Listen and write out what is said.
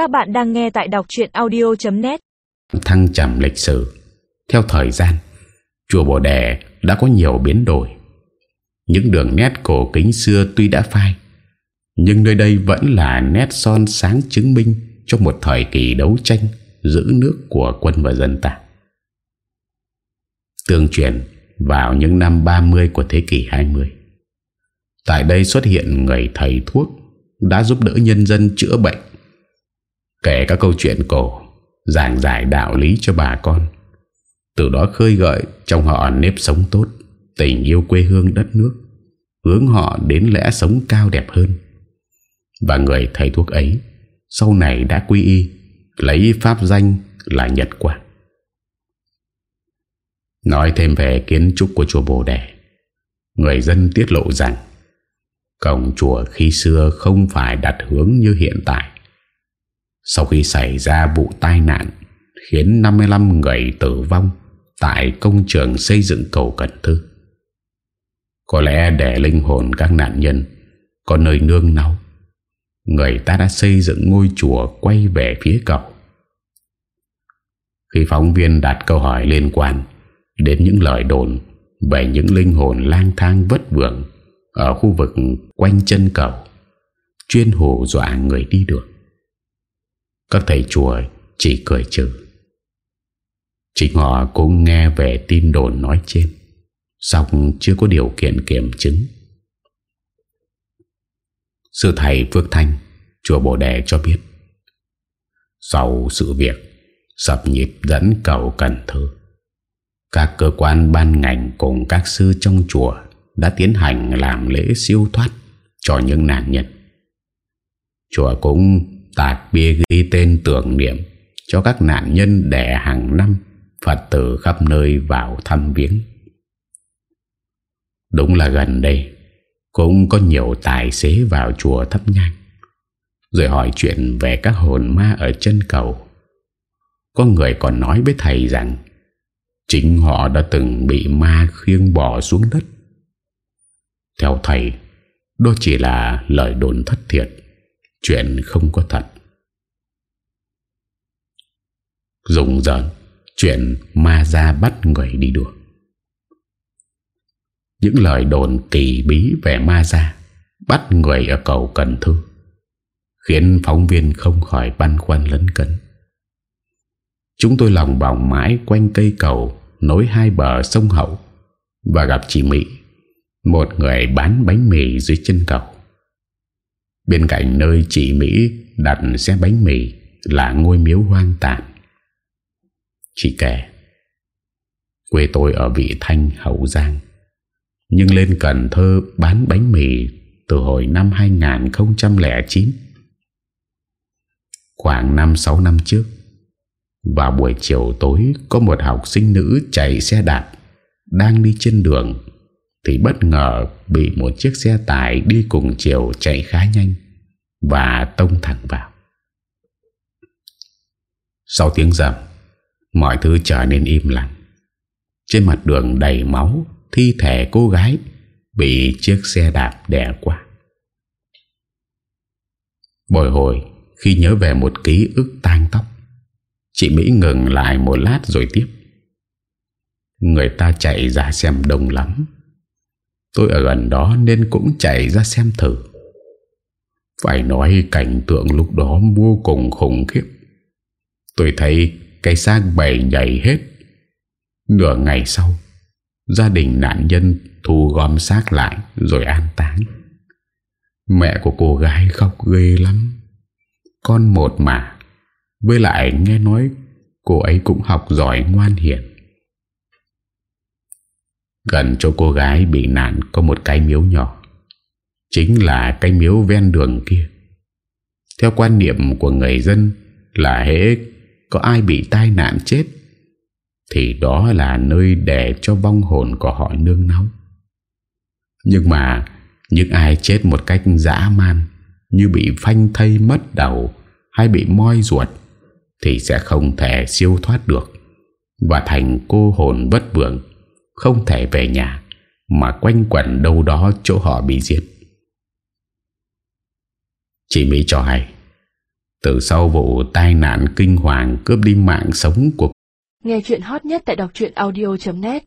Các bạn đang nghe tại đọc truyện audio.net Thăng trầm lịch sử. Theo thời gian, Chùa Bồ Đề đã có nhiều biến đổi. Những đường nét cổ kính xưa tuy đã phai, Nhưng nơi đây vẫn là nét son sáng chứng minh Cho một thời kỳ đấu tranh Giữ nước của quân và dân ta. Tương truyền vào những năm 30 của thế kỷ 20 Tại đây xuất hiện người thầy thuốc Đã giúp đỡ nhân dân chữa bệnh Kể các câu chuyện cổ, Giảng giải đạo lý cho bà con. Từ đó khơi gợi Trong họ nếp sống tốt, Tình yêu quê hương đất nước, Hướng họ đến lẽ sống cao đẹp hơn. Và người thầy thuốc ấy, Sau này đã quy y, Lấy pháp danh là Nhật Quang. Nói thêm về kiến trúc của chùa Bồ Đề, Người dân tiết lộ rằng, Cổng chùa khi xưa không phải đặt hướng như hiện tại. Sau khi xảy ra vụ tai nạn Khiến 55 người tử vong Tại công trường xây dựng cầu Cần Thư Có lẽ để linh hồn các nạn nhân Có nơi nương náu, Người ta đã xây dựng ngôi chùa quay về phía cầu Khi phóng viên đặt câu hỏi liên quan Đến những lời đồn Về những linh hồn lang thang vất vưởng Ở khu vực quanh chân cầu Chuyên hù dọa người đi đường. Các thầy chùa chỉ cười trừ Chính họ cũng nghe về tin đồn nói trên Xong chưa có điều kiện kiểm chứng. Sư thầy Phước Thanh, Chùa Bồ Đề cho biết, Sau sự việc, Sập nhịp dẫn cầu Cần Thơ, Các cơ quan ban ngành cùng các sư trong chùa Đã tiến hành làm lễ siêu thoát Cho những nạn nhân. Chùa cũng tạc bia ghi tên tưởng niệm Cho các nạn nhân đẻ hàng năm Phật tử khắp nơi vào thăm viếng. Đúng là gần đây, Cũng có nhiều tài xế vào chùa thắp nhang, Rồi hỏi chuyện về các hồn ma ở chân cầu. Có người còn nói với thầy rằng, Chính họ đã từng bị ma khiêng bỏ xuống đất. Theo thầy, Đó chỉ là lời đồn thất thiệt. Chuyện không có thật. Dùng giỡn Chuyện ma ra bắt người đi đường Những lời đồn kỳ bí về ma ra, Bắt người ở cầu Cần Thư Khiến phóng viên không khỏi băn khoăn lấn cấn. Chúng tôi lòng vòng mãi quanh cây cầu Nối hai bờ sông Hậu Và gặp chị Mỹ, Một người bán bánh mì dưới chân cầu. Bên cạnh nơi chị Mỹ đặt xe bánh mì Là ngôi miếu hoang tàn. Chị kể, Quê tôi ở Vị Thanh Hậu Giang, Nhưng lên Cần Thơ bán bánh mì Từ hồi năm 2009 Khoảng 5-6 năm trước, Vào buổi chiều tối Có một học sinh nữ chạy xe đạp Đang đi trên đường thì bất ngờ Bị một chiếc xe tải đi cùng chiều chạy khá nhanh Và tông thẳng vào. Sau tiếng rầm, Mọi thứ trở nên im lặng. Trên mặt đường đầy máu, Thi thể cô gái Bị chiếc xe đạp đè qua. Bồi hồi Khi nhớ về một ký ức tang tóc, Chị Mỹ ngừng lại một lát rồi tiếp. Người ta chạy ra xem đông lắm. Tôi ở gần đó nên cũng chạy ra xem thử. Phải nói cảnh tượng lúc đó vô cùng khủng khiếp. Tôi thấy cái xác bầy nhảy hết. Nửa ngày sau, Gia đình nạn nhân thu gom xác lại Rồi an táng. Mẹ của cô gái khóc ghê lắm. Con một mà. Với lại nghe nói Cô ấy cũng học giỏi ngoan hiền. Gần chỗ cô gái bị nạn Có một cái miếu nhỏ. Chính là cái miếu ven đường kia. Theo quan niệm của người dân Là hễ có ai bị tai nạn chết, Thì đó là nơi để cho vong hồn của họ nương náu. Nhưng mà Những ai chết một cách dã man, Như bị phanh thây mất đầu Hay bị moi ruột, Thì sẽ không thể siêu thoát được Và thành cô hồn bất vượng. Không thể về nhà, Mà quanh quẩn đâu đó chỗ họ bị giết. Chị Mỹ cho hay, Từ sau vụ tai nạn kinh hoàng cướp đi mạng sống của Nghe chuyện hot nhất tại đọc audio.net